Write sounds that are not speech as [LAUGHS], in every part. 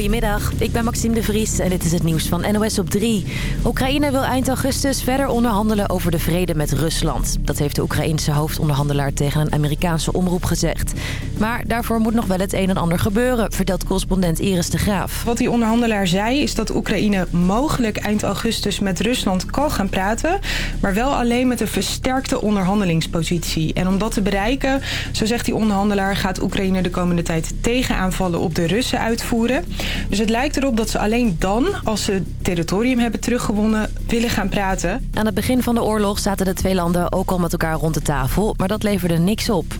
Goedemiddag, ik ben Maxime de Vries en dit is het nieuws van NOS op 3. Oekraïne wil eind augustus verder onderhandelen over de vrede met Rusland. Dat heeft de Oekraïense hoofdonderhandelaar tegen een Amerikaanse omroep gezegd. Maar daarvoor moet nog wel het een en ander gebeuren, vertelt correspondent Iris de Graaf. Wat die onderhandelaar zei is dat Oekraïne mogelijk eind augustus met Rusland kan gaan praten... maar wel alleen met een versterkte onderhandelingspositie. En om dat te bereiken, zo zegt die onderhandelaar... gaat Oekraïne de komende tijd tegenaanvallen op de Russen uitvoeren. Dus het lijkt erop dat ze alleen dan, als ze territorium hebben teruggewonnen, willen gaan praten. Aan het begin van de oorlog zaten de twee landen ook al met elkaar rond de tafel, maar dat leverde niks op.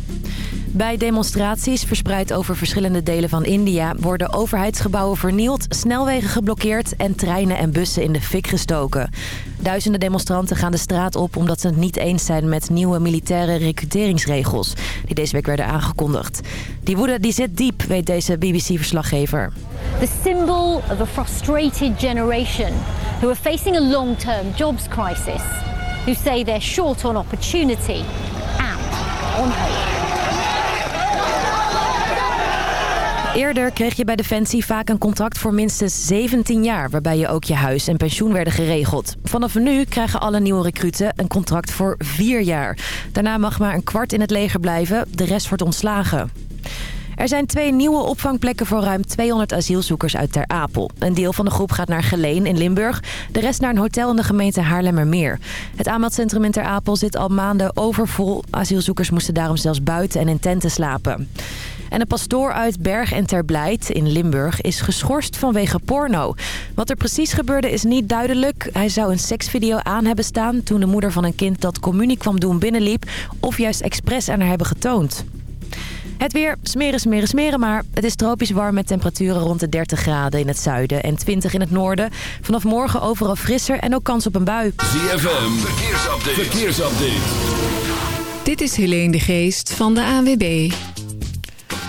Bij demonstraties verspreid over verschillende delen van India... worden overheidsgebouwen vernield, snelwegen geblokkeerd... en treinen en bussen in de fik gestoken. Duizenden demonstranten gaan de straat op... omdat ze het niet eens zijn met nieuwe militaire recruteringsregels... die deze week werden aangekondigd. Die woede die zit diep, weet deze BBC-verslaggever. The symbol of a frustrated generation... who are facing a long-term jobs crisis... who say they're short on opportunity and on hope. Eerder kreeg je bij Defensie vaak een contract voor minstens 17 jaar... waarbij je ook je huis en pensioen werden geregeld. Vanaf nu krijgen alle nieuwe recruten een contract voor 4 jaar. Daarna mag maar een kwart in het leger blijven, de rest wordt ontslagen. Er zijn twee nieuwe opvangplekken voor ruim 200 asielzoekers uit Ter Apel. Een deel van de groep gaat naar Geleen in Limburg. De rest naar een hotel in de gemeente Haarlemmermeer. Het aanmeldcentrum in Ter Apel zit al maanden overvol. Asielzoekers moesten daarom zelfs buiten en in tenten slapen. En een pastoor uit Berg en Terblijt in Limburg is geschorst vanwege porno. Wat er precies gebeurde is niet duidelijk. Hij zou een seksvideo aan hebben staan toen de moeder van een kind dat communie kwam doen binnenliep... of juist expres aan haar hebben getoond. Het weer, smeren, smeren, smeren, maar het is tropisch warm met temperaturen rond de 30 graden in het zuiden en 20 in het noorden. Vanaf morgen overal frisser en ook kans op een bui. ZFM, verkeersupdate. verkeersupdate. Dit is Helene de Geest van de ANWB.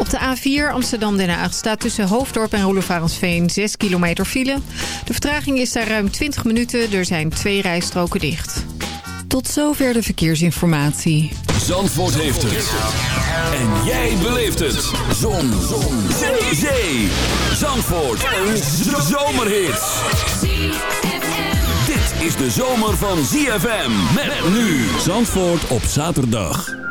Op de A4 Amsterdam-Den Haag staat tussen Hoofddorp en Roelofarensveen 6 kilometer file. De vertraging is daar ruim 20 minuten. Er zijn twee rijstroken dicht. Tot zover de verkeersinformatie. Zandvoort heeft het. En jij beleeft het. Zon. Zon. Zee. Zee. Zandvoort. Een zomerhit. Dit is de zomer van ZFM. Met nu. Zandvoort op zaterdag.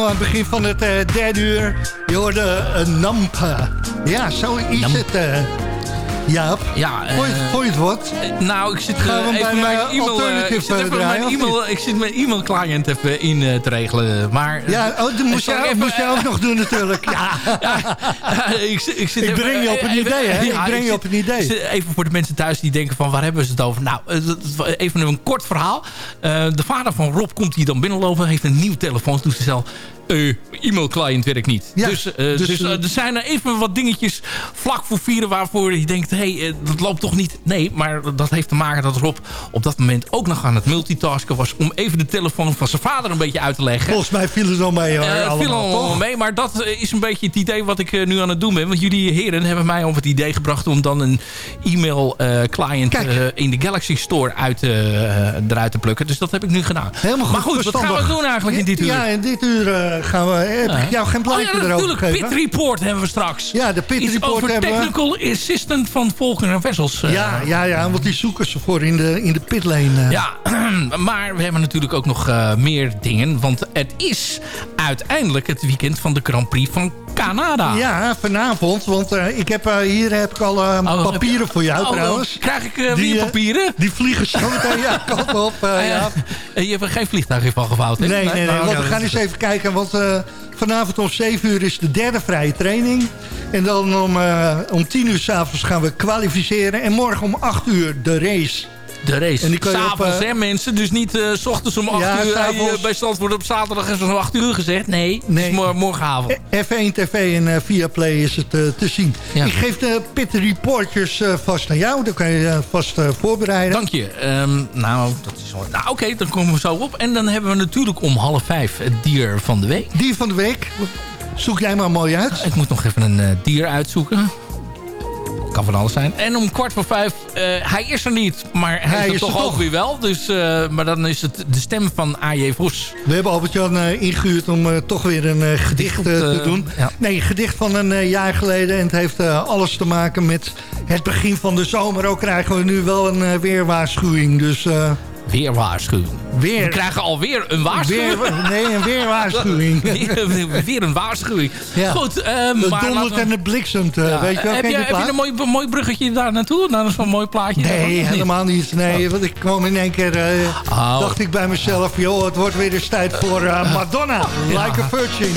Single aan het begin van het derde uur. Je hoorde een Nampa. Ja, zo is het. Jaap, ja, uh, vond, je, het wat? nou, ik zit Gaan we even mijn e-mail... ik zit even mijn e-mail, ik zit mijn e-mail client even in te regelen. Maar, ja, oh, dat moest, jij, moest ook nog doen natuurlijk. [LAUGHS] Ja. ik, ik, zit ik breng je op een idee, hè? [LAUGHS] ik breng je op een idee. Even voor de mensen thuis die denken van waar hebben ze het over? Nou, even een kort verhaal. De vader van Rob komt hier dan binnenlopen. Heeft een nieuw telefoontoestel uh, e-mailclient werkt niet. dus, uh, dus, dus uh, er zijn er even wat dingetjes vlak voor vieren waarvoor je denkt, hé, hey, dat loopt toch niet? Nee, maar dat heeft te maken dat Rob op dat moment ook nog aan het multitasken was om even de telefoon van zijn vader een beetje uit te leggen. Volgens mij viel het wel mee hoor. Het viel allemaal mee, maar dat is een beetje het idee wat ik nu aan het doen ben. Want jullie heren hebben mij op het idee gebracht om dan een e-mail client in de Galaxy Store uit, eruit te plukken. Dus dat heb ik nu gedaan. Helemaal goed. Maar goed, wat gaan we doen eigenlijk in dit uur? Ja, in dit uur gaan we... Heb ik jou geen plaatje oh, ja, erover natuurlijk. Pit Report hebben we straks. Ja, de Pit Iets Report over hebben technical assistant van Volker en Vessels. Uh. Ja, ja, ja, want die zoeken ze voor in de, in de pitlane. Ja, [CLEARS THROAT] maar we hebben natuurlijk ook nog uh, meer dingen. Want het is uiteindelijk het weekend van de Grand Prix van Canada. Ja, vanavond. Want uh, ik heb, uh, hier heb ik al uh, oh, papieren voor jou oh, trouwens. Krijg ik die, weer papieren? Die vliegen zo meteen. [LAUGHS] ja, kant op. ja. Je hebt er geen vliegtuig van gevouwd, hè? Nee, nee, nee. Nou, want we gaan eens even kijken. Want vanavond om 7 uur is de derde vrije training. En dan om, om 10 uur s'avonds gaan we kwalificeren. En morgen om 8 uur de race de race. En die S'avonds, uh, hè mensen. Dus niet uh, s ochtends om 8 ja, uur. Uh, bij wordt op zaterdag is om 8 uur gezegd. Nee, nee. Mor morgenavond. F1 TV en uh, Viaplay is het te zien. Ja. Ik geef de pit reporters vast aan jou. Dan kan je vast voorbereiden. Dank je. Um, nou, dat is nou oké, okay, dan komen we zo op. En dan hebben we natuurlijk om half vijf het dier van de week. Dier van de week. Zoek jij maar mooi uit. Ik moet nog even een dier uitzoeken kan van alles zijn. En om kwart voor vijf, uh, hij is er niet, maar hij, hij is toch ook weer wel. Dus, uh, maar dan is het de stem van A.J. Vos. We hebben Albert-Jan uh, ingehuurd om toch weer een gedicht te doen. Ja. Nee, een gedicht van een jaar geleden. En het heeft alles te maken met het begin van de zomer. Ook krijgen we nu wel een weerwaarschuwing. Dus... Weer waarschuwing. Weer. We krijgen alweer een waarschuwing. Weer, nee, een weerwaarschuwing. [LAUGHS] weer, weer een waarschuwing. Ja. Goed. Maar dondert en het bliksemt. Ja. weet je wel, heb, je, heb je een mooi, mooi bruggetje daar naartoe? Nou, is wel een mooi plaatje. Nee, helemaal niet. Nee, oh. want ik kwam in één keer... Uh, oh. dacht ik bij mezelf... joh, het wordt weer eens tijd voor [LAUGHS] Madonna. Like a Virgin.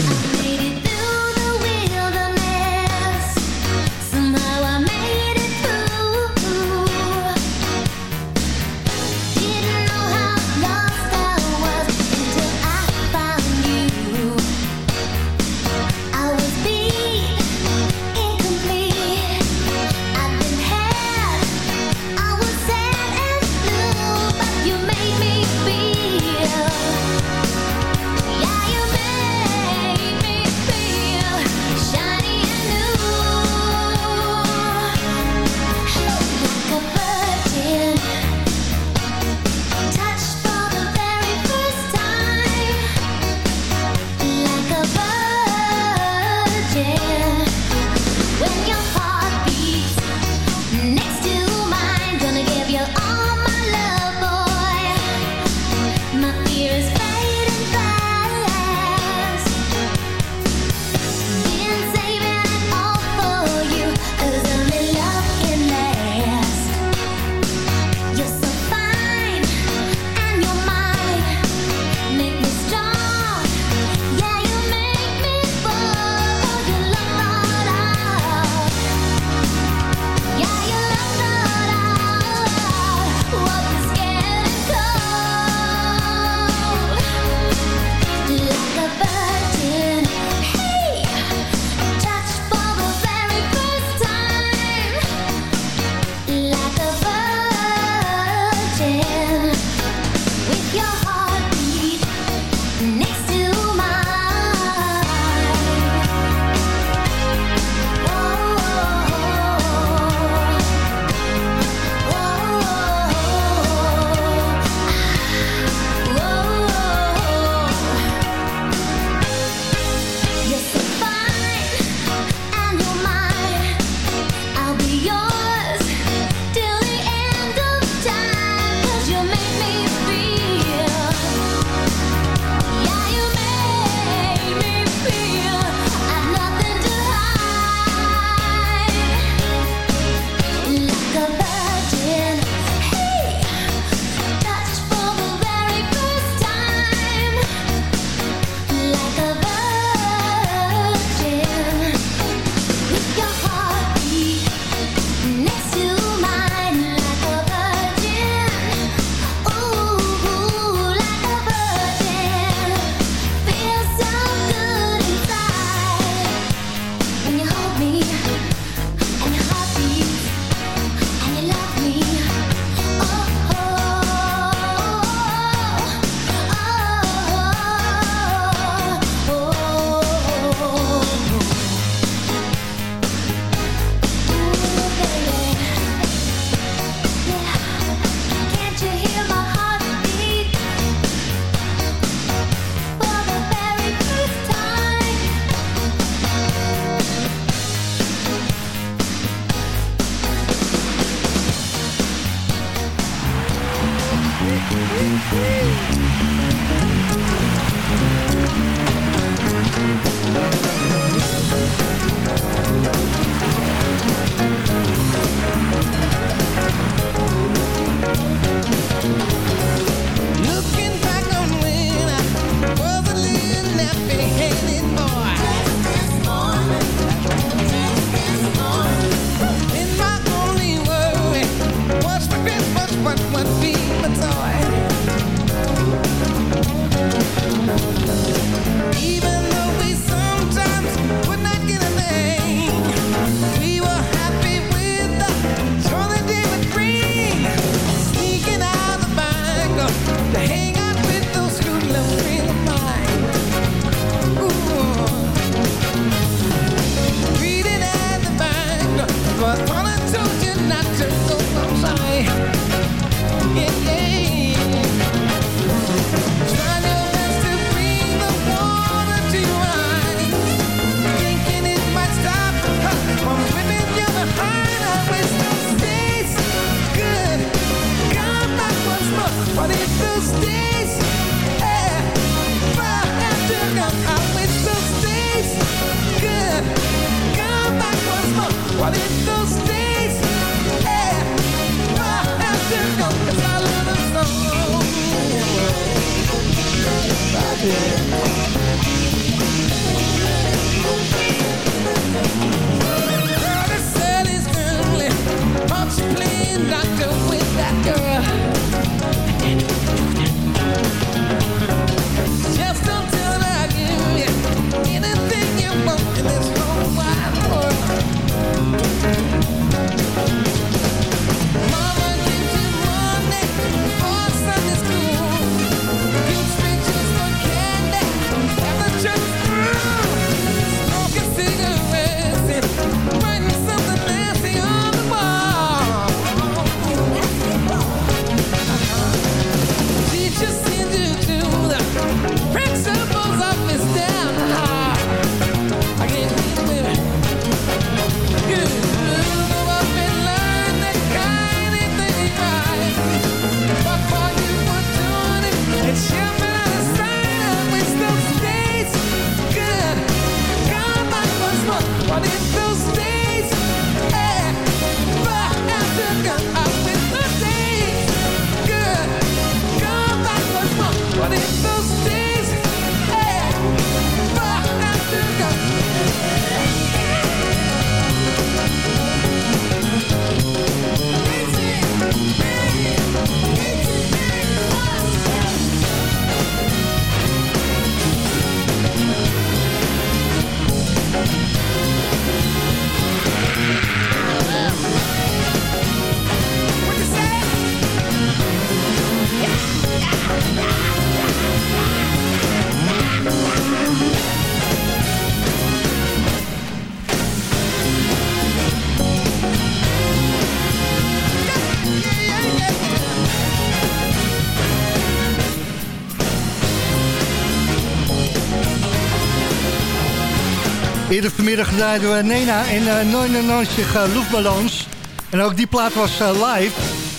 Eerder vanmiddag draaiden we Nena en uh, 99 uh, Luftballons. En ook die plaat was uh, live.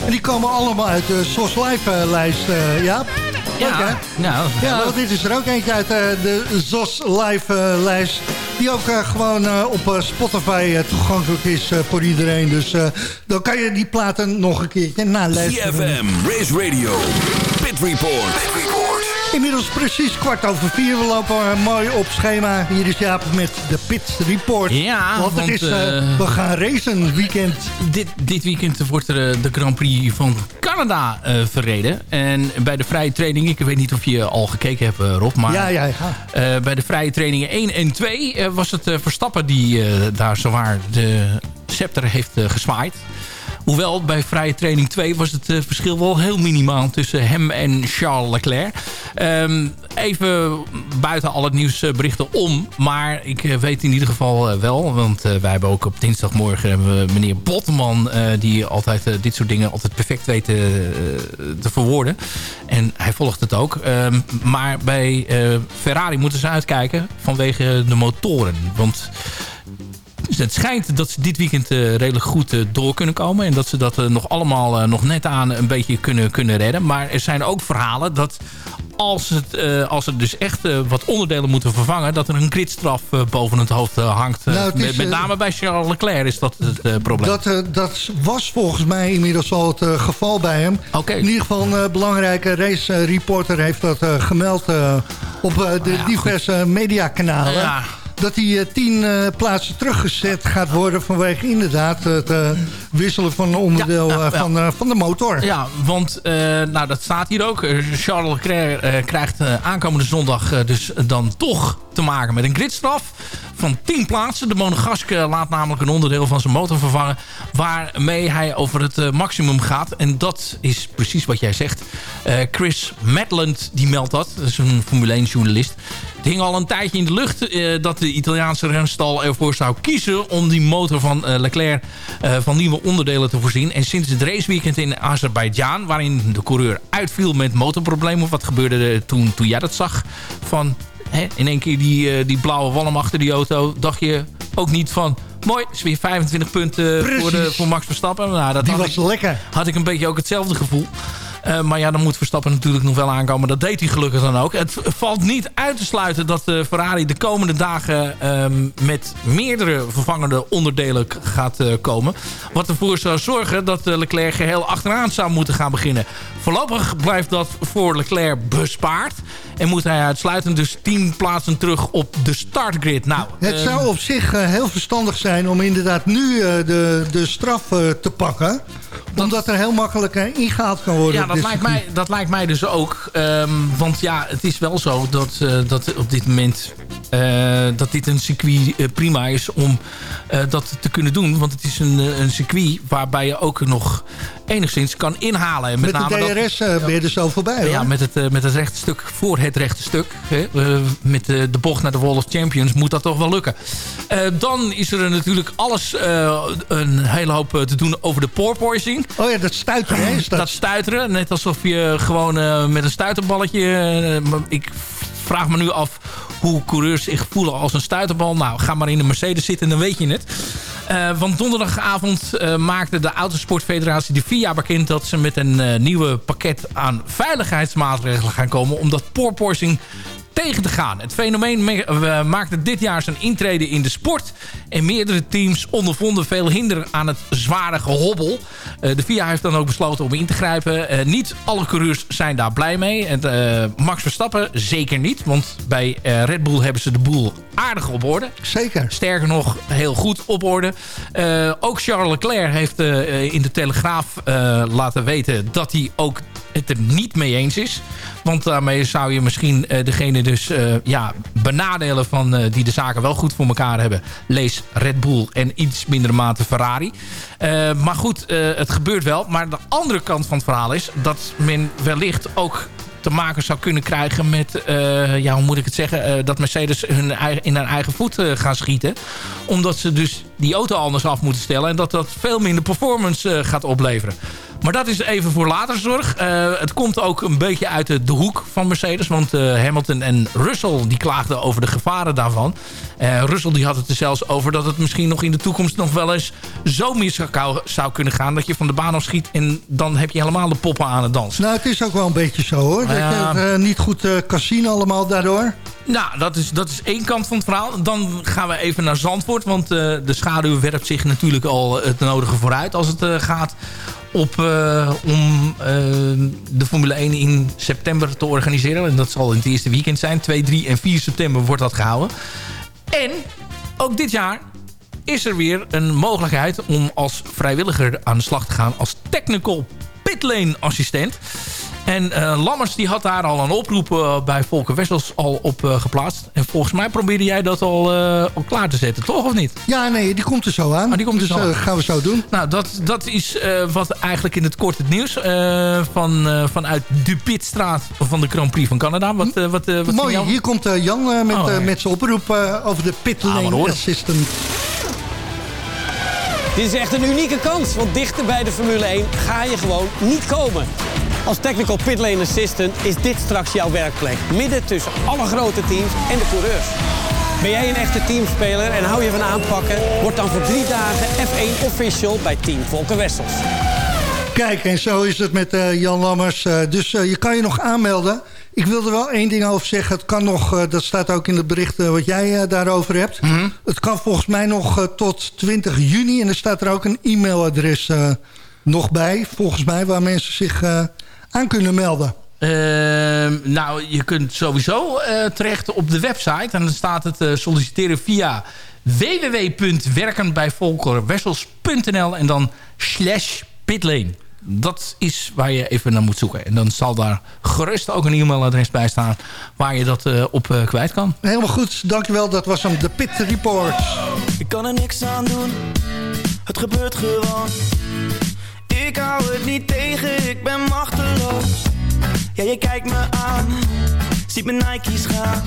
En die komen allemaal uit de SOS Live-lijst, uh, Ja, ja, nou, ja, want dit is er ook eentje uit uh, de ZOS Live-lijst. die ook uh, gewoon uh, op Spotify toegankelijk is voor iedereen. Dus dan kan je die platen nog een keertje naluisteren. CFM, Race Radio, Pit Report. Pit Report. Inmiddels precies kwart over vier. We lopen mooi op schema. Hier is Jaap met de Pit Report. Ja, want, het is, uh, we gaan racen weekend. Dit, dit weekend wordt er de Grand Prix van Canada uh, verreden. En bij de vrije training, ik weet niet of je al gekeken hebt Rob. Maar ja, ja, ja. Bij de vrije trainingen 1 en 2 was het Verstappen die daar zowaar de scepter heeft gezwaaid. Hoewel bij vrije training 2 was het uh, verschil wel heel minimaal tussen hem en Charles Leclerc. Um, even buiten al het nieuwsberichten om. Maar ik weet in ieder geval wel. Want wij hebben ook op dinsdagmorgen meneer Botman. die altijd dit soort dingen altijd perfect weet te verwoorden. En hij volgt het ook. Um, maar bij Ferrari moeten ze uitkijken vanwege de motoren. Want dus het schijnt dat ze dit weekend uh, redelijk goed uh, door kunnen komen. En dat ze dat uh, nog allemaal nog net aan een beetje kunnen, kunnen redden. Maar er zijn ook verhalen dat als, het, als er dus echt wat onderdelen moeten vervangen... dat er een gridstraf boven het hoofd hangt. Nou, het met, met, name bij Charles Leclerc is dat het probleem. Dat, dat was volgens mij inmiddels al het geval bij hem. Okay. In ieder geval een belangrijke race reporter heeft dat gemeld... op de ja, diverse mediakanalen. Ja dat hij uh, tien uh, plaatsen teruggezet gaat worden... vanwege inderdaad het uh, wisselen van een onderdeel ja, van, van de motor. Ja, want nou, dat staat hier ook. Charles Leclerc krijgt aankomende zondag dus dan toch te maken met een gridstraf van 10 plaatsen. De Monegask laat namelijk een onderdeel van zijn motor vervangen... waarmee hij over het maximum gaat. En dat is precies wat jij zegt. Chris Madland die meldt dat. Dat is een Formule 1 journalist. Het hing al een tijdje in de lucht uh, dat de Italiaanse renstal ervoor zou kiezen... om die motor van uh, Leclerc uh, van nieuwe onderdelen te voorzien. En sinds het raceweekend in Azerbeidzjan... waarin de coureur uitviel met motorproblemen... wat gebeurde er toen, toen jij dat zag? Van hè, in één keer die, die blauwe walm achter die auto... dacht je ook niet van... Mooi, is weer 25 punten voor, de, voor Max Verstappen. Nou, dat die was ik, lekker. Had ik een beetje ook hetzelfde gevoel. Uh, maar ja, dan moet Verstappen natuurlijk nog wel aankomen. Dat deed hij gelukkig dan ook. Het valt niet uit te sluiten dat uh, Ferrari de komende dagen... Um, met meerdere vervangende onderdelen gaat uh, komen. Wat ervoor zou zorgen dat Leclerc geheel achteraan zou moeten gaan beginnen. Voorlopig blijft dat voor Leclerc bespaard. En moet hij uitsluitend dus 10 plaatsen terug op de startgrid. Nou, het zou ehm, op zich heel verstandig zijn om inderdaad nu de, de straf te pakken omdat er heel makkelijk ingehaald kan worden. Ja, dat, lijkt mij, dat lijkt mij dus ook. Um, want ja, het is wel zo dat, uh, dat op dit moment... Uh, dat dit een circuit uh, prima is om dat te kunnen doen. Want het is een, een circuit waarbij je ook nog enigszins kan inhalen. En met, met name de DRS dat, ben je er zo voorbij. Hoor. Ja, met het, met het rechte stuk voor het rechte stuk. Hè, met de, de bocht naar de Wall of Champions moet dat toch wel lukken. dan is er natuurlijk alles een hele hoop te doen over de porpoising. Oh ja, dat stuiteren. Hè, dat? dat stuiteren. Net alsof je gewoon met een stuiterballetje... Ik vraag me nu af hoe coureurs zich voelen als een stuiterbal. Nou, ga maar in de Mercedes zitten, dan weet je het. Uh, want donderdagavond uh, maakte de Autosportfederatie de FIA bekend... dat ze met een uh, nieuwe pakket aan veiligheidsmaatregelen gaan komen... omdat porpoising tegen te gaan. Het fenomeen maakte dit jaar zijn intrede in de sport. En meerdere teams ondervonden veel hinder aan het zware gehobbel. Uh, de FIA heeft dan ook besloten om in te grijpen. Uh, niet alle coureurs zijn daar blij mee. En, uh, Max Verstappen zeker niet. Want bij Red Bull hebben ze de boel aardig op orde. Zeker. Sterker nog, heel goed op orde. ook Charles Leclerc heeft in de Telegraaf laten weten... dat hij ook het er niet mee eens is. Want daarmee zou je misschien degene dus uh, ja, benadelen van, uh, die de zaken wel goed voor elkaar hebben. Lees Red Bull en iets mindere mate Ferrari. maar goed, het gebeurt wel. Maar de andere kant van het verhaal is dat men wellicht ook te maken zou kunnen krijgen met, ja, hoe moet ik het zeggen, dat Mercedes hun eigen, in hun eigen voet gaan schieten. Omdat ze dus die auto anders af moeten stellen en dat dat veel minder performance gaat opleveren. Maar dat is even voor later zorg. Uh, het komt ook een beetje uit de, de hoek van Mercedes. Want uh, Hamilton en Russell die klaagden over de gevaren daarvan. Uh, Russell die had het er zelfs over dat het misschien nog in de toekomst nog wel eens zo mis zou kunnen gaan. Dat je van de baan afschiet en dan heb je helemaal de poppen aan het dansen. Nou, het is ook wel een beetje zo hoor. Dat je niet goed zien allemaal daardoor. Nou, dat is, dat is één kant van het verhaal. Dan gaan we even naar Zandvoort. Want de schaduw werpt zich natuurlijk al het nodige vooruit als het gaat op, uh, om uh, de Formule 1 in september te organiseren. En dat zal in het eerste weekend zijn. 2, 3 en 4 september wordt dat gehouden. En ook dit jaar is er weer een mogelijkheid om als vrijwilliger aan de slag te gaan als technical pitlane assistent. En uh, Lammers die had daar al een oproep uh, bij Volker Wessels al op uh, geplaatst. En volgens mij probeerde jij dat al, al klaar te zetten, toch of niet? Ja, nee, die komt er zo aan. Ah, die komt dus, er zo aan. gaan we zo doen. Nou, dat, dat is wat eigenlijk in het kort het nieuws van, vanuit de Pitstraat van de Grand Prix van Canada. Wat, wat, wat Mooi, hier komt Jan met, oh, met zijn oproep over de pit lane ah, assistant. Dit is echt een unieke kans, want dichter bij de Formule 1 ga je gewoon niet komen. Als Technical Pit Lane Assistant is dit straks jouw werkplek. Midden tussen alle grote teams en de coureurs. Ben jij een echte teamspeler en hou je van aanpakken? Word dan voor drie dagen F1 official bij Team Volker Wessels. Kijk, en zo is het met uh, Jan Lammers. Uh, dus uh, je kan je nog aanmelden. Ik wil er wel één ding over zeggen. Het kan nog, dat staat ook in het bericht wat jij daarover hebt. Mm -hmm. Het kan volgens mij nog tot 20 juni. En er staat er ook een e-mailadres nog bij, volgens mij, waar mensen zich aan kunnen melden? Uh, nou, je kunt sowieso uh, terecht op de website. En dan staat het uh, solliciteren via www.werkenbijvolkerwessels.nl en dan slash pitlane. Dat is waar je even naar moet zoeken. En dan zal daar gerust ook een e-mailadres bij staan... waar je dat uh, op kwijt kan. Helemaal goed, dankjewel. Dat was hem, de Pit Report. Ik kan er niks aan doen. Het gebeurt gewoon. Ik hou het niet tegen, ik ben machteloos. Ja, je kijkt me aan, ziet mijn Nike's gaan.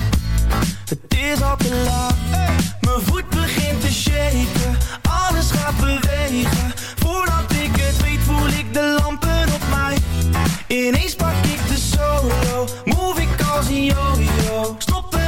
Het is al te laat, mijn voet begint te shaken. Alles gaat bewegen, voordat ik het weet voel ik de lampen op mij. Ineens pak ik de solo, move ik als een yo-yo. Stoppen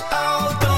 ik dans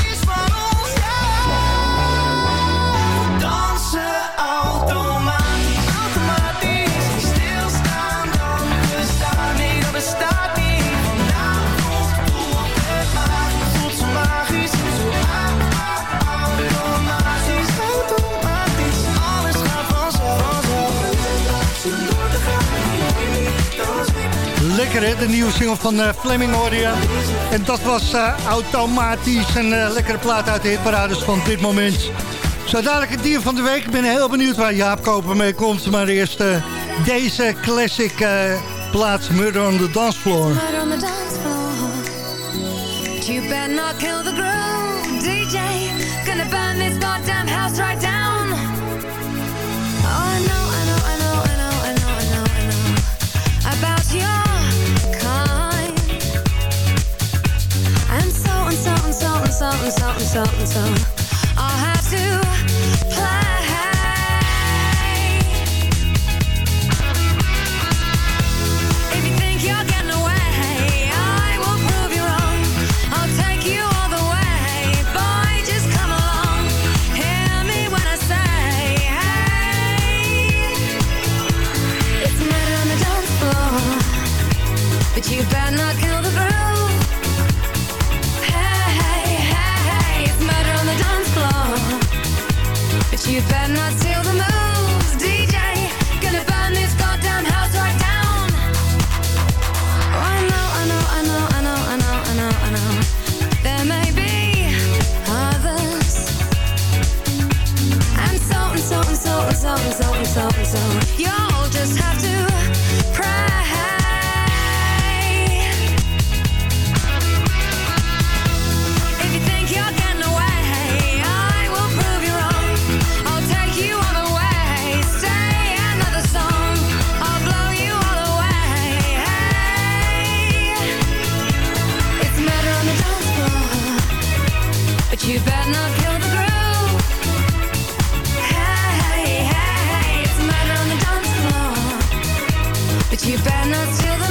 Lekker hè, de nieuwe single van uh, Fleming je. En dat was uh, automatisch een uh, lekkere plaat uit de hitparades van dit moment. Zo dadelijk het dier van de week. Ik ben heel benieuwd waar Jaap Koper mee komt. Maar eerst deze classic plaat Murder on the Dance Floor. Murder on the dance floor. You better not kill the groove, DJ. Gonna burn this goddamn house right down. And so and so and so and so and so. I'll have to play. So and so. You'll just better not steal the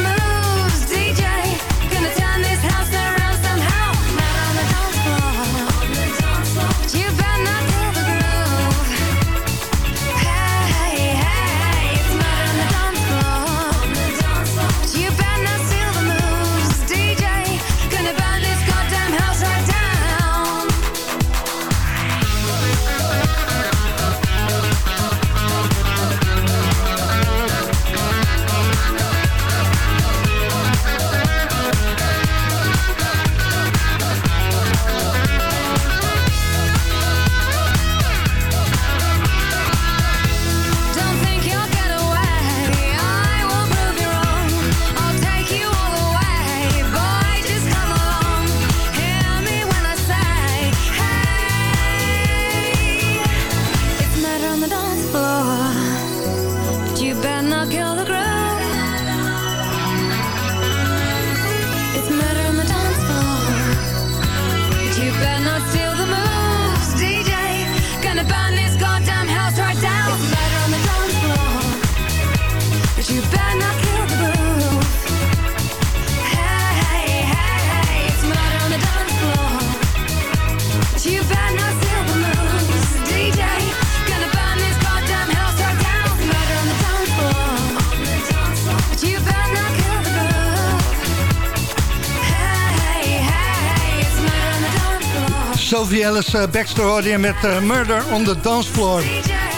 Ellis uh, Baxter hoorde je met uh, Murder on the Dance Floor.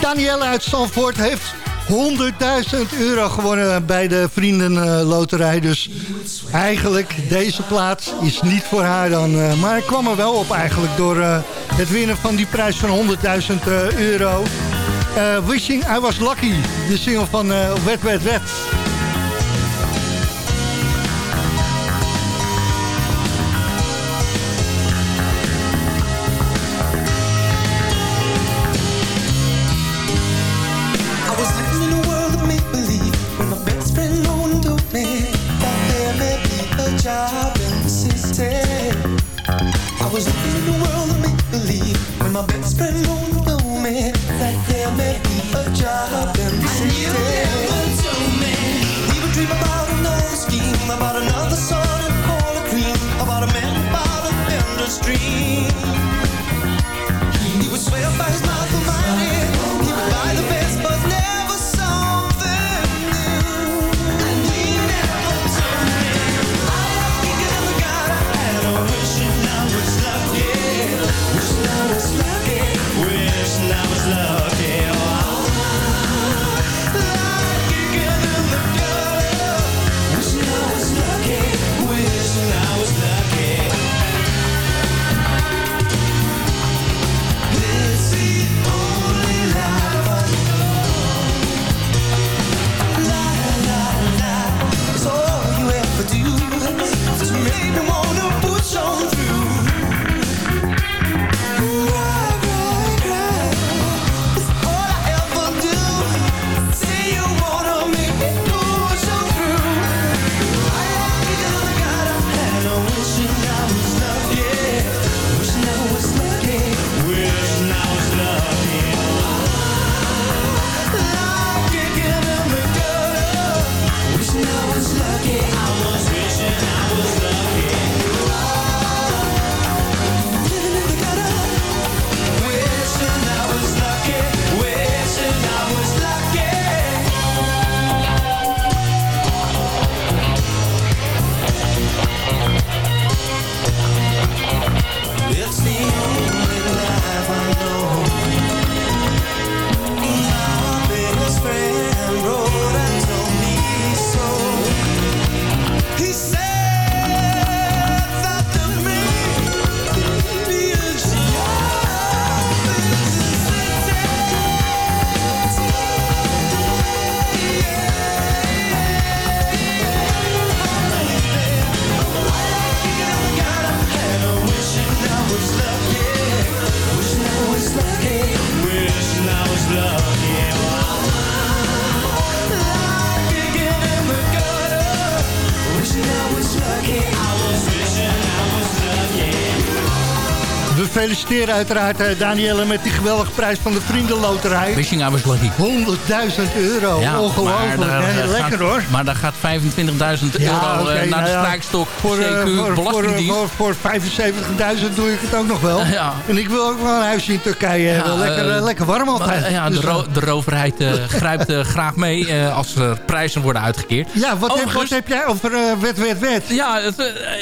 Danielle uit Zandvoort heeft 100.000 euro gewonnen bij de Vriendenloterij. Dus eigenlijk, deze plaats is niet voor haar dan. Uh, maar ik kwam er wel op eigenlijk door het winnen van die prijs van 100.000 uh, euro. Wishing I Was Lucky, de single van Wet Wet Wet. que uiteraard uh, Danielle met die geweldige prijs van de Vriendenloterij. Wishing I was lucky. 100.000 euro, ja, ongelooflijk. Daar, Lekker gaat, hoor. Maar daar gaat 25.000 ja, euro okay, naar de nou strijkstok voor, CQ voor, Belastingdienst. Voor, voor, voor 75.000 doe ik het ook nog wel. [LAUGHS] Ja. En ik wil ook wel een huisje in Turkije hebben. Lekker, uh, lekker warm altijd. ja, de, dus, ro de roverheid [LAUGHS] grijpt graag mee als er prijzen worden uitgekeerd. Ja, wat, heb, wat heb, jij over wet, wet, wet? Ja,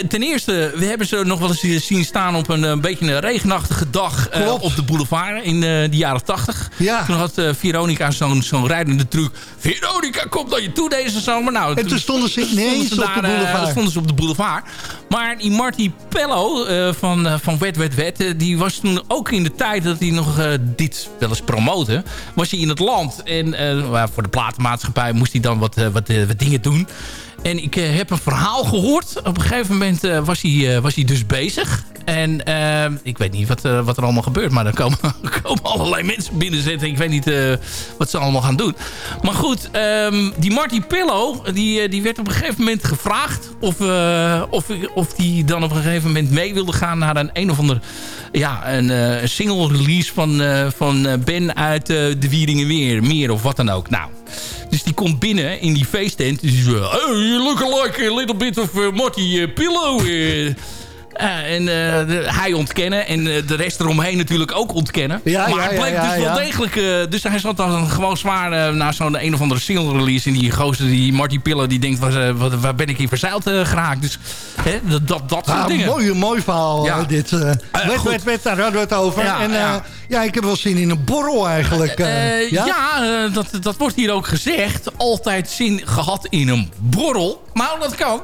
ten eerste, we hebben ze nog wel eens zien staan op een, een beetje een regenachtige dag uh, op de boulevard in uh, de jaren 80. Ja. Toen had uh, Veronica zo'n zo'n rijdende truc. Veronica, kom naar je toe deze zomer. Nou, en toen stonden ze ineens op de boulevard. stonden ze op de boulevard. Maar die Marty Pello van, van Wet Wet Wet... die was toen ook in de tijd dat hij nog dit wel eens promoten... was hij in het land. En voor de platenmaatschappij moest hij dan wat, wat, wat dingen doen... En ik uh, heb een verhaal gehoord. Op een gegeven moment uh, was, hij, uh, was hij dus bezig. En ik weet niet wat, wat er allemaal gebeurt. Maar er komen, [LAUGHS] komen allerlei mensen binnenzetten. Ik weet niet wat ze allemaal gaan doen. Maar goed, um, die Marty Pillow... Die, die werd op een gegeven moment gevraagd... Of, of, of die dan op een gegeven moment mee wilde gaan... naar een een of ander... Ja, een single release van, van Ben uit de Wieringenweer. Meer of wat dan ook. Nou... Dus die komt binnen in die feesttent. Dus oh, you look like a little bit of uh, Marty uh, Pillow. Uh. en de, hij ontkennen. En uh, de rest eromheen natuurlijk ook ontkennen. Ja, maar ja, het bleek ja, dus ja, wel ja. degelijk... Dus hij zat dan gewoon zwaar naar zo'n een of andere single release. En die gozer, die Marty Pillen, die denkt... Waar, waar, ben ik hier verzeild geraakt? Dus hè, dat, dat, dat soort Ah, dingen. mooi, mooi verhaal Ja. eh, dit. eh wet, goed. wet, wet, daar hadden we het over. Ja, en eh, ja. ja. ik heb wel zin in een borrel eigenlijk. eh, Eh, ja, eh, dat, dat wordt hier ook gezegd. Altijd zin gehad in een borrel. Maar dat kan.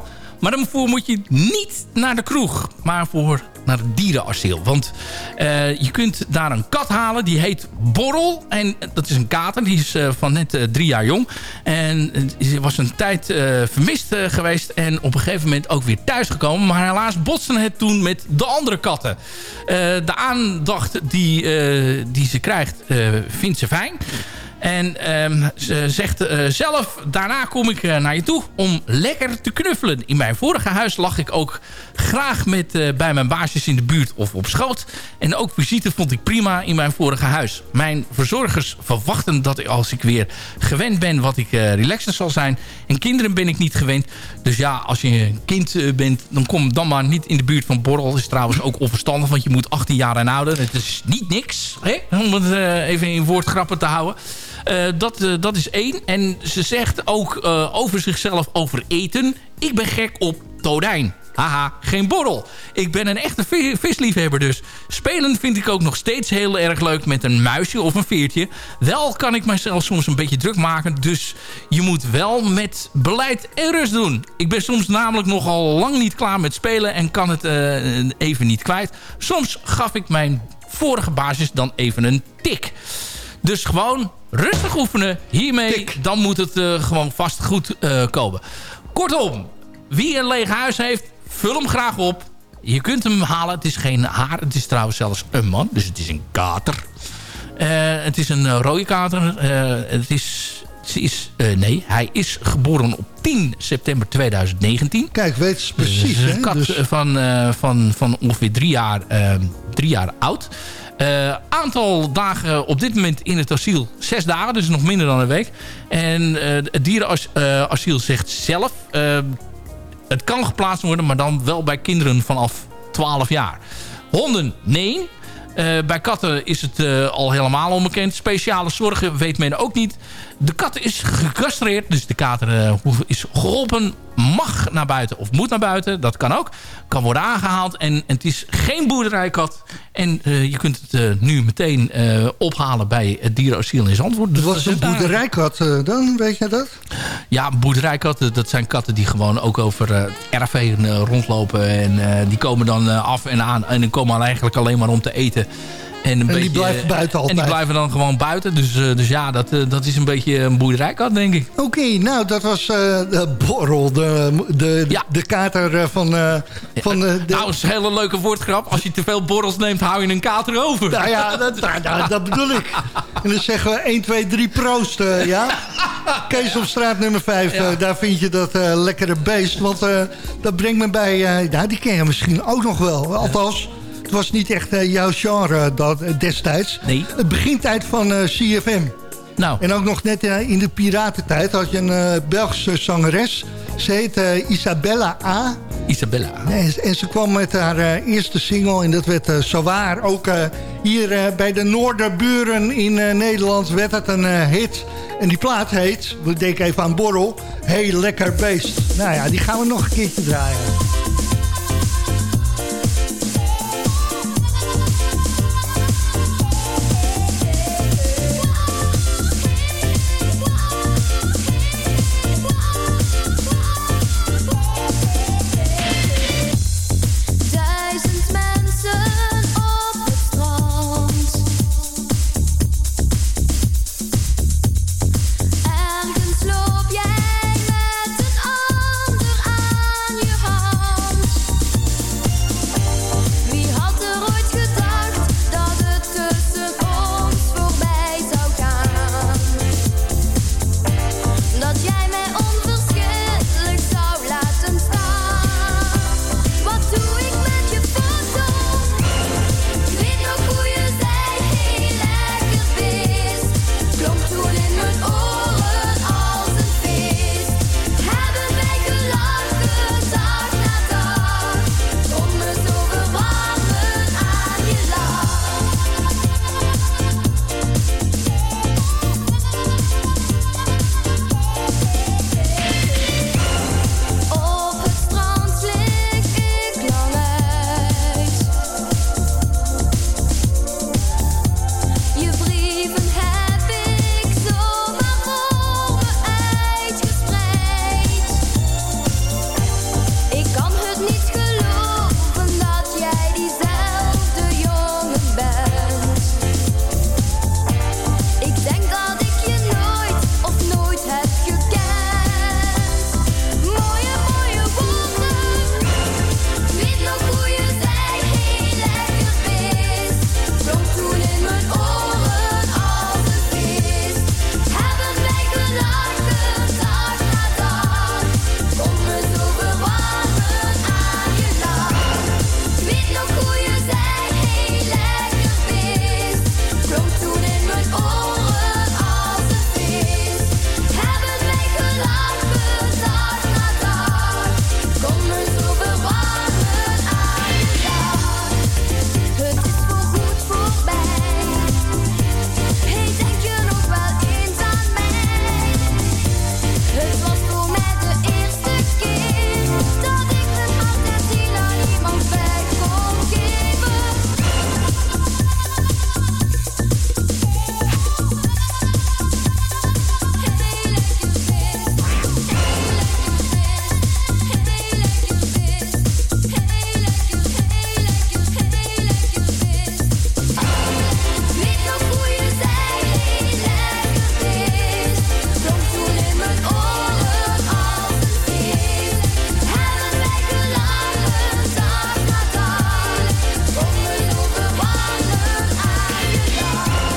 Maar daarvoor moet je niet naar de kroeg. Maar voor naar het dierenasiel. Want eh, je kunt daar een kat halen. Die heet Borrel. En dat is een kater. Die is eh, van net eh, drie jaar jong. En eh, ze was een tijd eh, vermist eh, geweest. En op een gegeven moment ook weer thuisgekomen. Maar helaas botste het toen met de andere katten. Eh, de aandacht die, eh, die ze krijgt, eh, vindt ze fijn. En ehm, ze zegt eh, zelf, daarna kom ik eh, naar je toe om lekker te knuffelen. In mijn vorige huis lag ik ook graag met, eh, bij mijn baasjes in de buurt of op schoot. En ook visite vond ik prima in mijn vorige huis. Mijn verzorgers verwachten dat ik, als ik weer gewend ben wat ik eh, relaxer zal zijn. En kinderen ben ik niet gewend. Dus ja, als je een kind eh, bent, dan kom dan maar niet in de buurt van Borrel. Is trouwens ook onverstandig, want je moet 18 jaar en ouder. Het is niet niks, hè? om het even in woordgrappen te houden. Dat, dat is één. En ze zegt ook over zichzelf over eten. Ik ben gek op tonijn. Haha, geen borrel. Ik ben een echte vi- visliefhebber dus. Spelen vind ik ook nog steeds heel erg leuk met een muisje of een veertje. Wel kan ik mijzelf soms een beetje druk maken. Dus je moet wel met beleid en rust doen. Ik ben soms namelijk nogal lang niet klaar met spelen... en kan het eh, even niet kwijt. Soms gaf ik mijn vorige basis dan even een tik. Dus gewoon rustig oefenen. Hiermee, dan moet het eh, gewoon vast goed eh, komen. Kortom, wie een leeg huis heeft, vul hem graag op. Je kunt hem halen. Het is geen haar. Het is trouwens zelfs een man. Dus het is een kater. Eh, het is een eh, rode kater. Eh, het is... Ze is, nee, hij is geboren op 10 september 2019. Kijk, weet ze precies. Dus een kat Dus- van, van, van ongeveer drie jaar, drie jaar oud. Aantal dagen op dit moment in het asiel, zes dagen, dus nog minder dan een week. En eh, het dierenasiel zegt zelf, het kan geplaatst worden, maar dan wel bij kinderen vanaf 12 jaar. Honden, nee. Eh, bij katten is het eh, al helemaal onbekend. Speciale zorgen weet men ook niet. De kat is gecastreerd, dus de kater eh, is geholpen. Mag naar buiten of moet naar buiten, dat kan ook. Kan worden aangehaald en het is geen boerderijkat. En eh, je kunt het eh, nu meteen ophalen bij het dierenasiel in Zandvoort. Dus Wat is een boerderijkat dan? Weet je dat? ja, boerderijkatten, dat zijn katten die gewoon ook over het erf heen rondlopen. En die komen dan af en aan. En komen eigenlijk alleen maar om te eten. En, een die beetje, blijven buiten En die altijd. blijven dan gewoon buiten. Dus, eh, dus ja, dat, eh, dat is een beetje een boerderijkat, denk ik. Oké, nou dat was eh, de borrel, de, de, de kater eh, van, eh, van de, Nou, is een hele leuke woordgrap. Als je te veel borrels neemt, hou je een kater over. Nou ja, dat, [LAUGHS] nou, nou, dat bedoel ik. En dan zeggen we 1, 2, 3 proost, eh, ja? [LAUGHS] Kees op straat nummer 5, eh, daar vind je dat eh, lekkere beest. Want eh, dat brengt me bij, eh nou die ken je misschien ook nog wel. Althans, het was niet echt eh, jouw genre dat, eh, destijds. Nee. Het begintijd van eh, CFM. Nou. En ook nog net in de piratentijd had je een Belgische zangeres. Ze heet Isabella A. Isabella. Nee, en ze kwam met haar eerste single en dat werd zowaar. Ook hier bij de Noorderburen in Nederland werd het een hit. En die plaat heet, we denken even aan Borrel, Heel Lekker Beest. Nou ja, die gaan we nog een keertje draaien.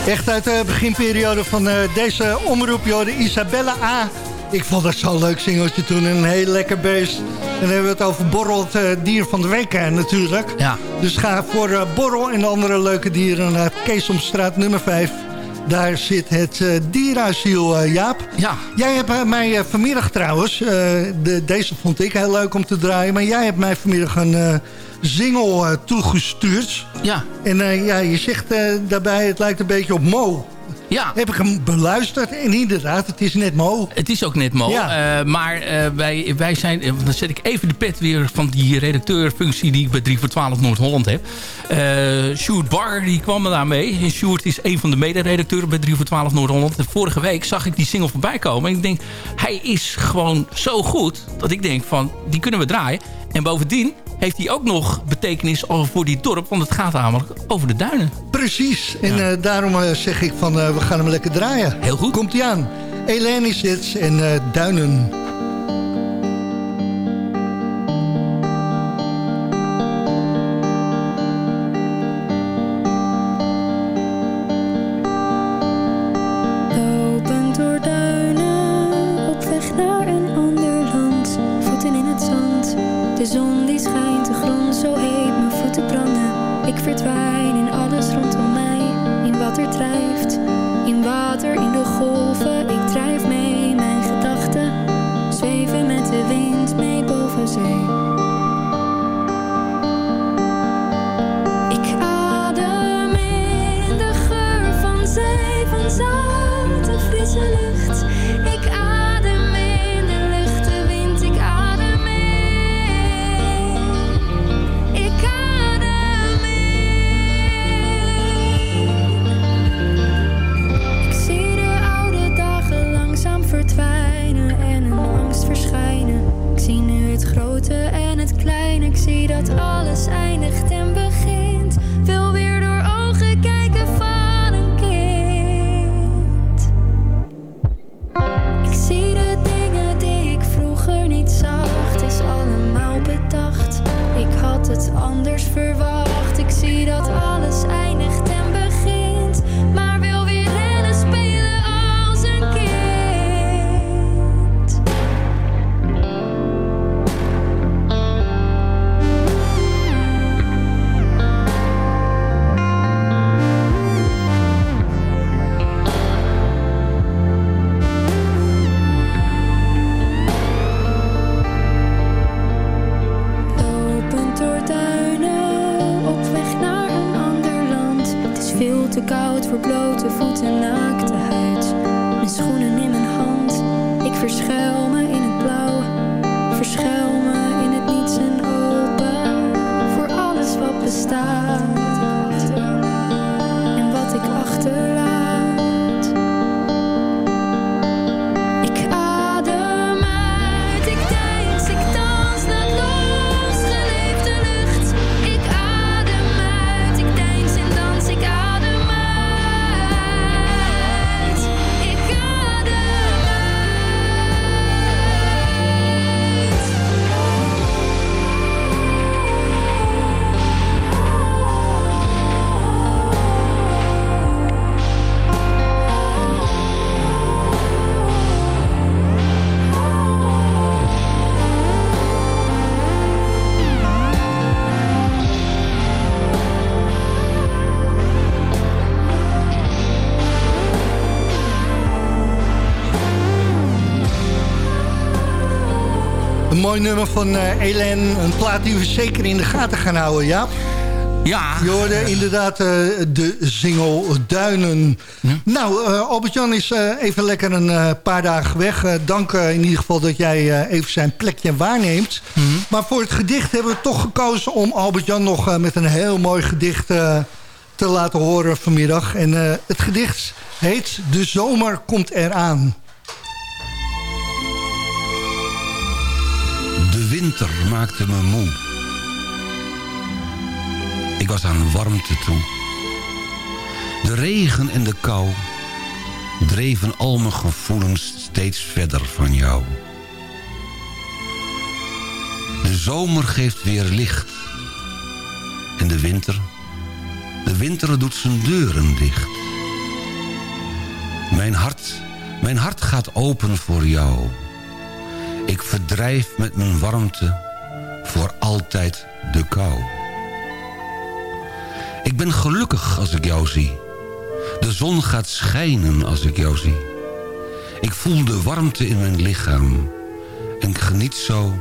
Echt uit de beginperiode van eh, deze omroep, joh, de Isabella A. Ik vond dat zo'n leuk singeltje toen, een heel lekker beest. En dan hebben we het over Borrel, het eh, dier van de week natuurlijk. Ja. Dus ga voor eh, Borrel en de andere leuke dieren naar Keesomstraat nummer 5. Daar zit het eh, Jaap. Ja. Jij hebt mij vanmiddag trouwens, de, deze vond ik heel leuk om te draaien... maar jij hebt mij vanmiddag een single eh, toegestuurd. Ja. En eh, ja, je zegt eh, daarbij, het lijkt een beetje op Mo. Ja. Heb ik hem beluisterd en inderdaad, het is net Mo. Het is ook net Mo. Ja. Maar wij, wij zijn... Dan zet ik even de pet weer van die redacteurfunctie... die ik bij 3 voor 12 Noord-Holland heb. Eh Sjoerd Bar, die kwam me daarmee. En Sjoerd is een van de mederedacteuren bij 3 voor 12 Noord-Holland. En vorige week zag ik die single voorbij komen. En ik denk, hij is gewoon zo goed... dat ik denk van, die kunnen we draaien. En bovendien heeft hij ook nog betekenis voor die dorp. Want het gaat namelijk over de duinen. Precies. En eh, daarom eh, zeg ik van, eh, we gaan hem lekker draaien. Heel goed. Komt hij aan. Elaine is dit en Duinen. Mooi nummer van eh Elen. Een plaat die we zeker in de gaten gaan houden, Jaap. Ja. Je hoorde inderdaad eh, de single Duinen. Nou, eh, Albert-Jan is even lekker een paar dagen weg. Dank in ieder geval dat jij even zijn plekje waarneemt. Maar voor het gedicht hebben we toch gekozen om Albert-Jan nog met een heel mooi gedicht te laten horen vanmiddag. En het gedicht heet De zomer komt eraan. Winter maakte me moe. Ik was aan warmte toe. De regen en de kou dreven al mijn gevoelens steeds verder van jou. De zomer geeft weer licht. En de winter, de winter doet zijn deuren dicht. Mijn hart, mijn hart gaat open voor jou. Ik verdrijf met mijn warmte voor altijd de kou. Ik ben gelukkig als ik jou zie. De zon gaat schijnen als ik jou zie. Ik voel de warmte in mijn lichaam. En ik geniet zo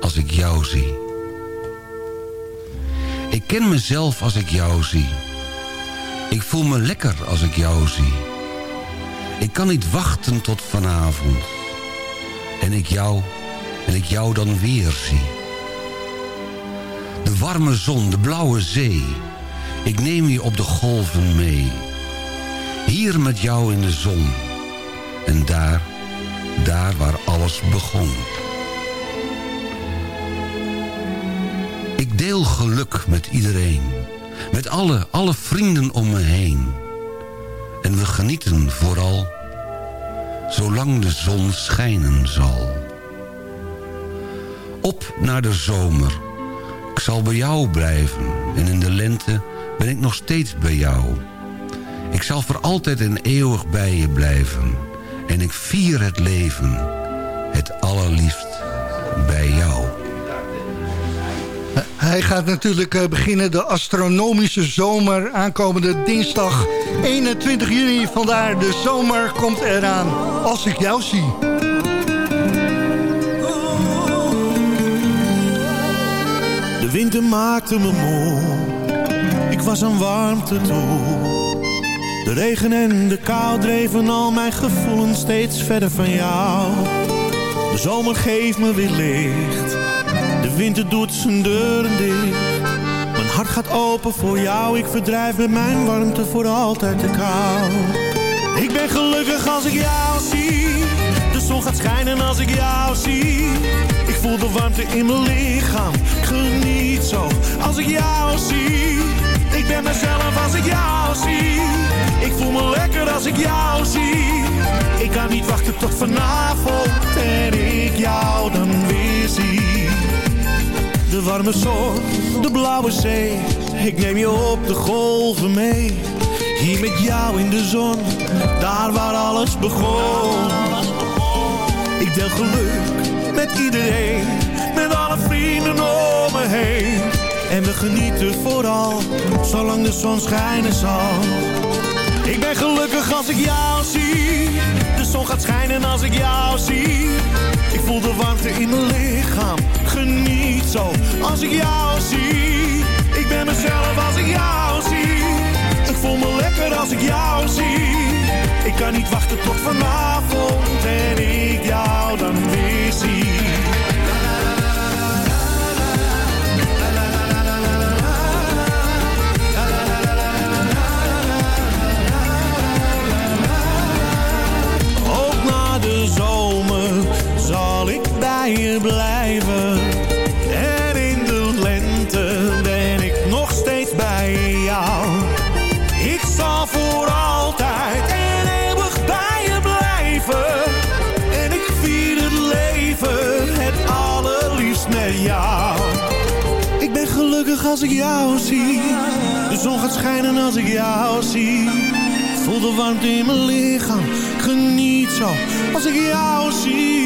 als ik jou zie. Ik ken mezelf als ik jou zie. Ik voel me lekker als ik jou zie. Ik kan niet wachten tot vanavond. En ik jou, en ik jou dan weer zie. De warme zon, de blauwe zee. Ik neem je op de golven mee. Hier met jou in de zon. En daar, daar waar alles begon. Ik deel geluk met iedereen. Met alle, alle vrienden om me heen. En we genieten vooral, zolang de zon schijnen zal. Op naar de zomer. Ik zal bij jou blijven. En in de lente ben ik nog steeds bij jou. Ik zal voor altijd en eeuwig bij je blijven. En ik vier het leven, het allerliefst bij jou. Hij gaat natuurlijk eh, beginnen de astronomische zomer aankomende dinsdag 21 juni. Vandaar de zomer komt eraan als ik jou zie. De winter maakte me moe, ik was aan warmte toe. De regen en de kou dreven al mijn gevoelens steeds verder van jou. De zomer geeft me weer licht, winter doet zijn deuren dicht. Mijn hart gaat open voor jou, ik verdrijf met mijn warmte voor altijd de kou. Ik ben gelukkig als ik jou zie, de zon gaat schijnen als ik jou zie. Ik voel de warmte in mijn lichaam, geniet zo als ik jou zie. Ik ben mezelf als ik jou zie. Ik voel me lekker als ik jou zie. Ik kan niet wachten tot vanavond en De warme zon, de blauwe zee. Ik neem je op de golven mee. Hier met jou in de zon, daar waar alles begon. Ik deel geluk met iedereen, met alle vrienden om me heen. En we genieten vooral, zolang de zon schijnen zal. Ik ben gelukkig als ik jou zie. Zon gaat schijnen als ik jou zie. Ik voel de warmte in mijn lichaam. Geniet zo als ik jou zie. Ik ben mezelf als ik jou zie. Ik voel me lekker als ik jou zie. Ik kan niet wachten tot vanavond en ik jou dan weer je blijven. En in de lente ben ik nog steeds bij jou. Ik zal voor altijd en eeuwig bij je blijven. En ik vier het leven het allerliefst met jou. Ik ben gelukkig als ik jou zie. De zon gaat schijnen als ik jou zie. Voel de warmte in mijn lichaam. Geniet zo als ik jou zie.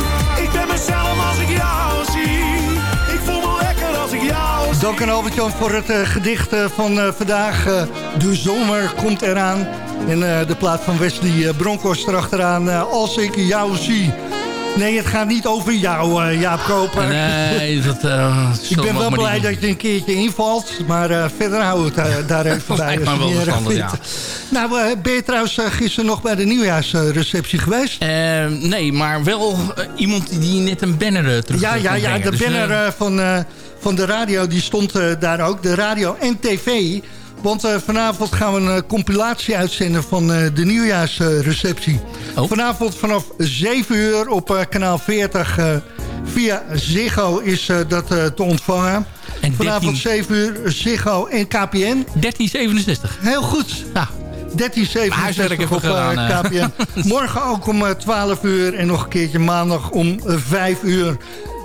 Dank aan Albert-Jan voor het eh, gedicht eh, van eh, vandaag. De zomer komt eraan. En de plaat van Wesley Bronkhorst erachteraan. als ik jou zie. Nee, het gaat niet over jou, Jaap Koper. Nee, dat... [LAUGHS] Ik ben we wel blij dat je een keertje invalt. Maar verder houden we het [LAUGHS] daar even bij. Je wel verstandig. Nou, ben je trouwens gisteren nog bij de nieuwjaarsreceptie geweest? Nee, maar wel iemand die net een banner terug Ja, ja, ja, de Dus, banner van, van de radio die stond eh, daar ook. De radio en tv. Want eh, vanavond gaan we een eh, compilatie uitzenden van eh, de nieuwjaarsreceptie. Oh. Vanavond vanaf 7 uur op kanaal 40 eh, via Ziggo is dat te ontvangen. En Vanavond 13 7 uur Ziggo en KPN. 1367. Heel goed. Ja. 1367 Huiswerk even op gedaan. KPN. [LAUGHS] Morgen ook om eh, 12 uur en nog een keertje maandag om eh, 5 uur.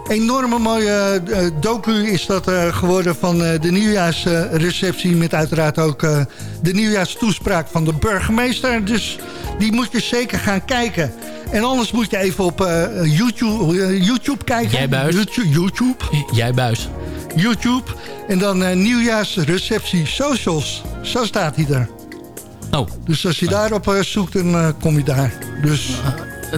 Enorme mooie eh, docu is dat eh, geworden van eh, de nieuwjaarsreceptie... met uiteraard ook eh, de nieuwjaarstoespraak van de burgemeester. Dus die moet je zeker gaan kijken. En anders moet je even op eh, YouTube, eh, YouTube kijken. Jij buis. YouTube. YouTube. Jij buis. YouTube. En dan eh, nieuwjaarsreceptie socials. Zo staat hij er. Oh. Dus als je daarop eh, zoekt, dan eh, kom je daar. Dus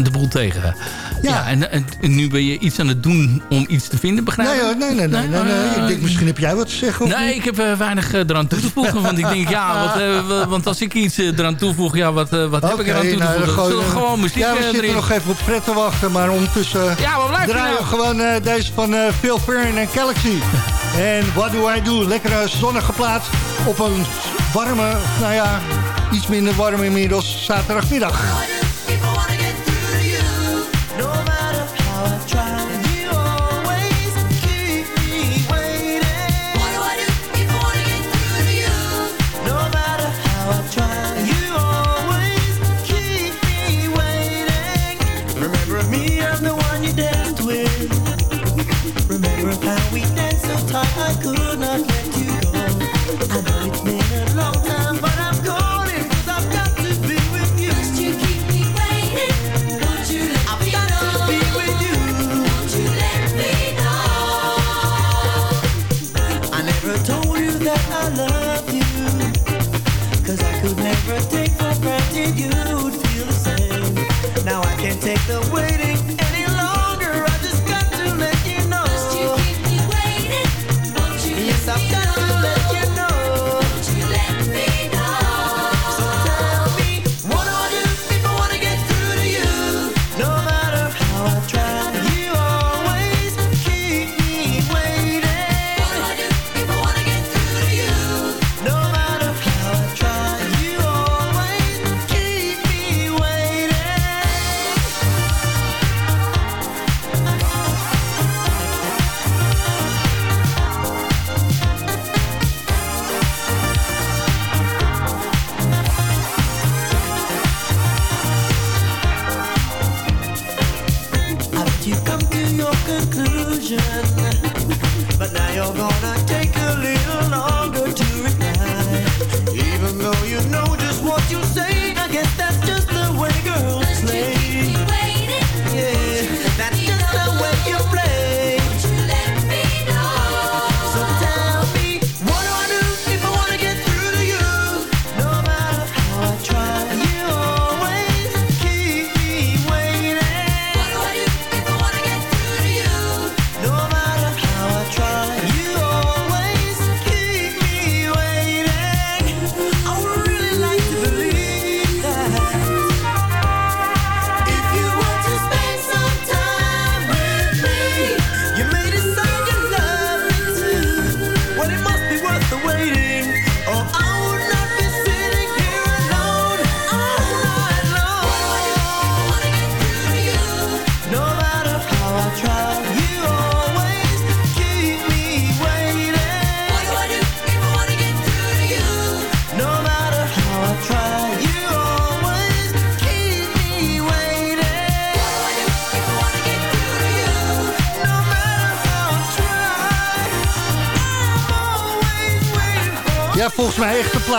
De boel tegen. Ja, en, en, en nu ben je iets aan het doen om iets te vinden, begrijp nee, hoor, nee, nee, nee, nee, nee. Ik denk, misschien heb jij wat te zeggen. Nee, niet? ik heb eh, weinig eh, eraan toe te voegen. Want ik denk, ja, wat, eh, [LAUGHS] want als ik iets eh, eraan toevoeg, ja, wat, eh, wat heb ik eraan toe te nou, voegen? we gooi- gewoon muziek Ja, we eh, zitten erin? nog even op pret te wachten. Maar ondertussen Ja, je draaien we nou? gewoon eh, deze van eh, Phil Fern en Galaxy. [LAUGHS] en What Do I Do? Lekkere zonnige plaats op een warme, nou ja, iets minder warm inmiddels zaterdagmiddag.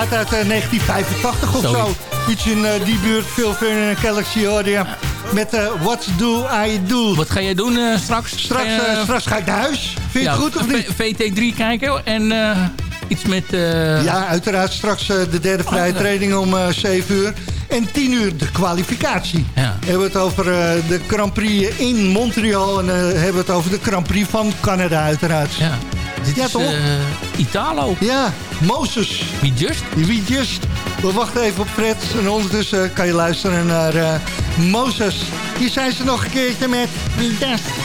Plaat uit eh, 1985 of zo. Iets in eh, die buurt, Phil Fern en Galaxy hoorde. Met eh What Do I Do? Wat ga jij doen eh, straks? Straks, eh, straks ga ik naar huis. Vind je ja, het goed of niet? V- VT3 kijken en eh, iets met... eh, Ja, uiteraard straks eh, de derde vrije Oh, training om eh 7 uur. En 10 uur de kwalificatie. Ja. Hebben we het over eh, de Grand Prix in Montreal. En eh, hebben we het over de Grand Prix van Canada uiteraard. Ja. Dit Ja, is toch? eh, Italo. Ja, Moses. Wie just? Wie just. We wachten even op Fred. En ondertussen kan je luisteren naar eh, Moses. Hier zijn ze nog een keertje met Wie. Just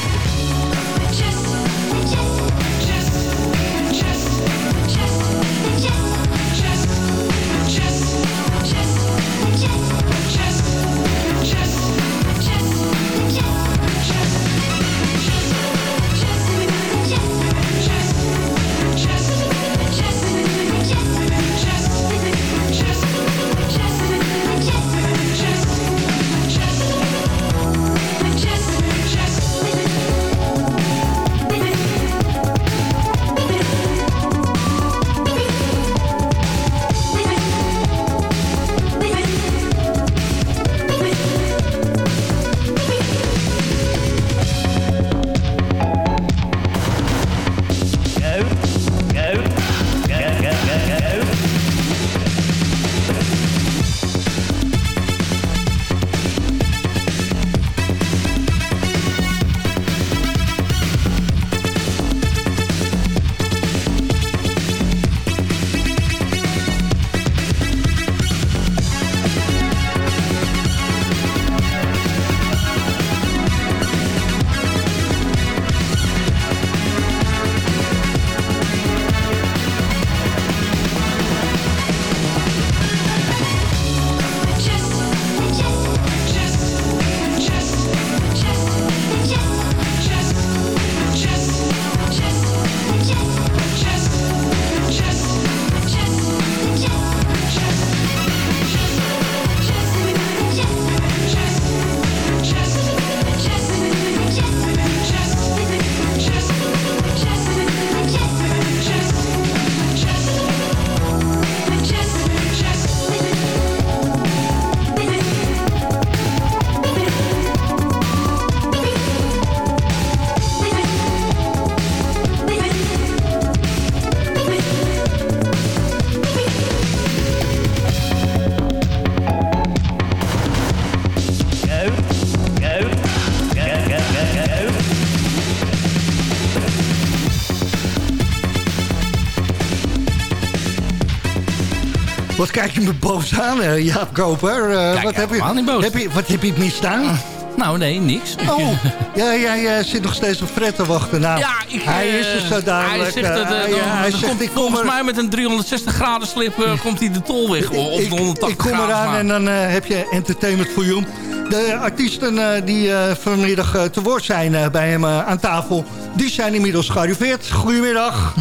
kijk je me boos aan, Jaap Koper? Uh, wat, heb je, niet boos. Heb je, wat heb je misstaan? Nou, nee, niks. Oh, [LAUGHS] ja, ja, jij zit nog steeds op Fred te wachten. Nou, ja, ik, hij is er zo duidelijk. Hij zegt, dat, uh, ja, hij zegt ik volgens er... mij met een 360 graden slip uh, komt hij de tol weg. Op de 180 ik kom eraan en dan heb je entertainment voor you. De artiesten die vanmiddag te woord zijn bij hem aan tafel... die zijn inmiddels gearriveerd. Goedemiddag.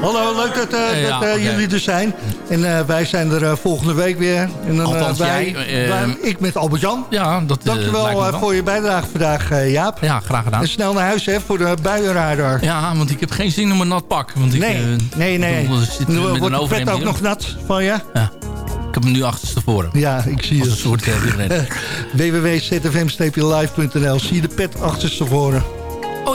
Hallo, leuk dat, uh, ja, dat uh, okay. jullie er zijn. En uh, wij zijn er volgende week weer. En dan, Althans wij, jij. wij, ik met Albert-Jan. Ja, dat Dankjewel voor je bijdrage vandaag, Jaap. Ja, graag gedaan. En snel naar huis hè, voor de buienradar. Ja, want ik heb geen zin om een nat pak. Want ik, nee, nee, nee. Nu wordt de pet ook nog nat van je? Ja. Ik heb hem nu achterstevoren. Ja, ik zie Als het. een soort [LAUGHS] www.zfm-live.nl Zie je de pet achterstevoren.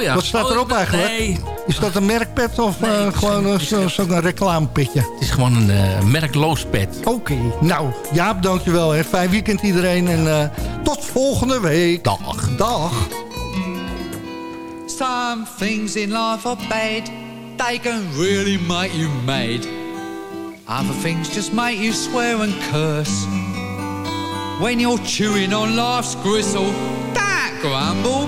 Oh ja. Wat staat oh, erop eigenlijk? Nee. Is dat een merkpet of Nee, uh, gewoon zo'n zo een reclamepetje? Het is gewoon een eh, merkloos pet. Oké, nou Jaap, dankjewel. Hè. Fijn weekend iedereen en eh, tot volgende week. Dag. Dag. Some things in life are bad. They can really make you mad. Other things just make you swear and curse. When you're chewing on life's gristle, don't grumble,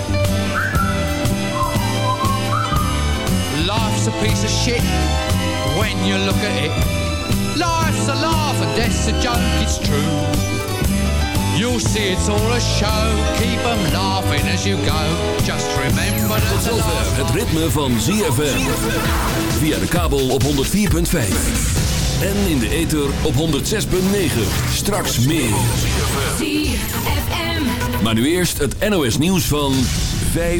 Life's a piece of shit when you look at it. Life's a laugh and death's a joke, it's true. You'll see it's all a show, keep 'em laughing as you go. Just remember that Tot the zover het ritme van ZFM. Via de kabel op 104.5. En in de ether op 106.9. Straks meer. Maar nu eerst het NOS nieuws van 5